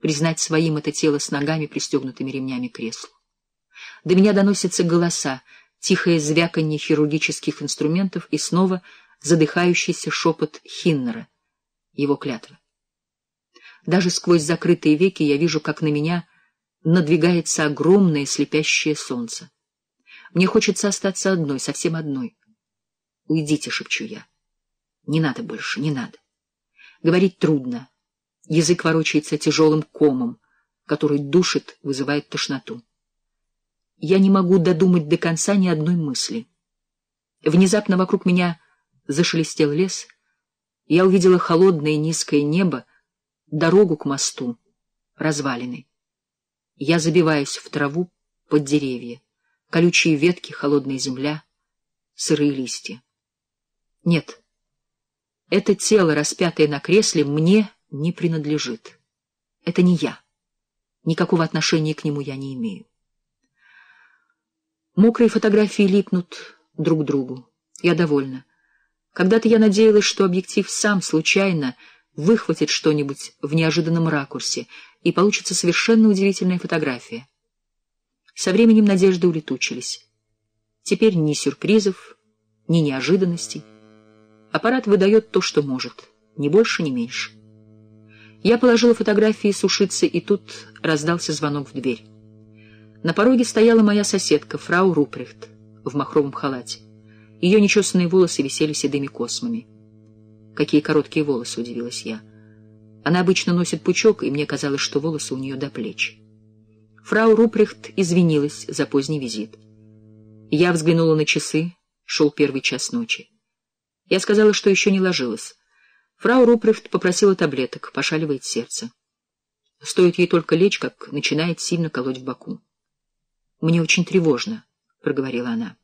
признать своим это тело с ногами, пристегнутыми ремнями к креслу. До меня доносятся голоса, тихое звяканье хирургических инструментов и снова задыхающийся шепот Хиннера, его клятва. Даже сквозь закрытые веки я вижу, как на меня надвигается огромное слепящее солнце. Мне хочется остаться одной, совсем одной. «Уйдите», — шепчу я. «Не надо больше, не надо». Говорить трудно. Язык ворочается тяжелым комом, который душит, вызывает тошноту. Я не могу додумать до конца ни одной мысли. Внезапно вокруг меня зашелестел лес. Я увидела холодное низкое небо, дорогу к мосту, развалины. Я забиваюсь в траву под деревья, колючие ветки, холодная земля, сырые листья. Нет, это тело, распятое на кресле, мне не принадлежит. Это не я. Никакого отношения к нему я не имею. Мокрые фотографии липнут друг к другу. Я довольна. Когда-то я надеялась, что объектив сам случайно выхватит что-нибудь в неожиданном ракурсе, и получится совершенно удивительная фотография. Со временем надежды улетучились. Теперь ни сюрпризов, ни неожиданностей. Аппарат выдает то, что может, ни больше, ни меньше. Я положила фотографии сушиться, и тут раздался звонок в дверь. На пороге стояла моя соседка, фрау Рупрехт, в махровом халате. Ее нечесанные волосы висели седыми космами. Какие короткие волосы, удивилась я. Она обычно носит пучок, и мне казалось, что волосы у нее до плеч. Фрау Рупрехт извинилась за поздний визит. Я взглянула на часы, шел первый час ночи. Я сказала, что еще не ложилась. Фрау Рупрехт попросила таблеток, пошаливает сердце. Стоит ей только лечь, как начинает сильно колоть в боку. «Мне очень тревожно», — проговорила она.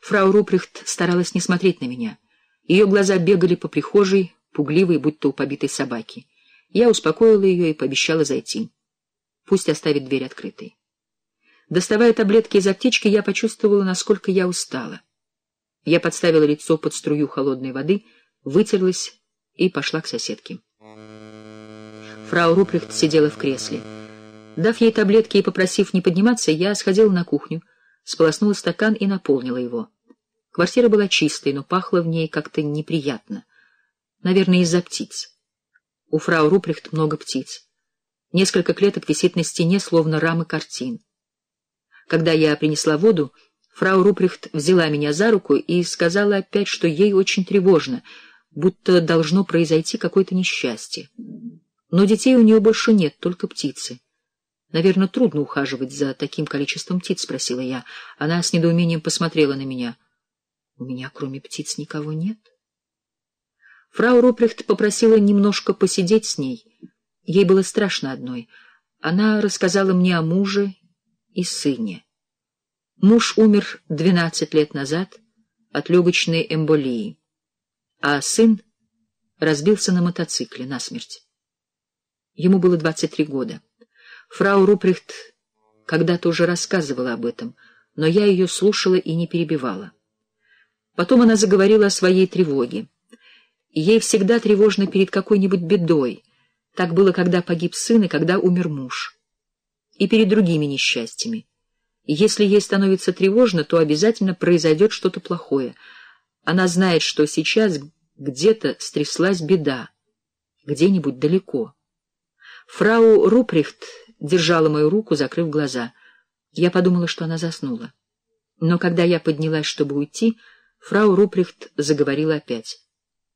Фрау Рупрехт старалась не смотреть на меня. Ее глаза бегали по прихожей, пугливые, будто у побитой собаки. Я успокоила ее и пообещала зайти. Пусть оставит дверь открытой. Доставая таблетки из аптечки, я почувствовала, насколько я устала. Я подставила лицо под струю холодной воды, вытерлась и пошла к соседке. Фрау Рупрехт сидела в кресле. Дав ей таблетки и попросив не подниматься, я сходила на кухню, сполоснула стакан и наполнила его. Квартира была чистой, но пахло в ней как-то неприятно. Наверное, из-за птиц. У фрау Рупрехт много птиц. Несколько клеток висит на стене, словно рамы картин. Когда я принесла воду, фрау Рупрехт взяла меня за руку и сказала опять, что ей очень тревожно, будто должно произойти какое-то несчастье. Но детей у нее больше нет, только птицы. Наверное, трудно ухаживать за таким количеством птиц, спросила я. Она с недоумением посмотрела на меня. У меня, кроме птиц, никого нет. Фрау Рупрехт попросила немножко посидеть с ней. Ей было страшно одной. Она рассказала мне о муже и сыне. Муж умер двенадцать лет назад от легочной эмболии, а сын разбился на мотоцикле насмерть. Ему было двадцать три года. Фрау Рупрехт когда-то уже рассказывала об этом, но я ее слушала и не перебивала. Потом она заговорила о своей тревоге. Ей всегда тревожно перед какой-нибудь бедой. Так было, когда погиб сын и когда умер муж. И перед другими несчастьями. Если ей становится тревожно, то обязательно произойдет что-то плохое. Она знает, что сейчас где-то стряслась беда, где-нибудь далеко. Фрау Руприхт держала мою руку, закрыв глаза. Я подумала, что она заснула. Но когда я поднялась, чтобы уйти, фрау Руприхт заговорила опять.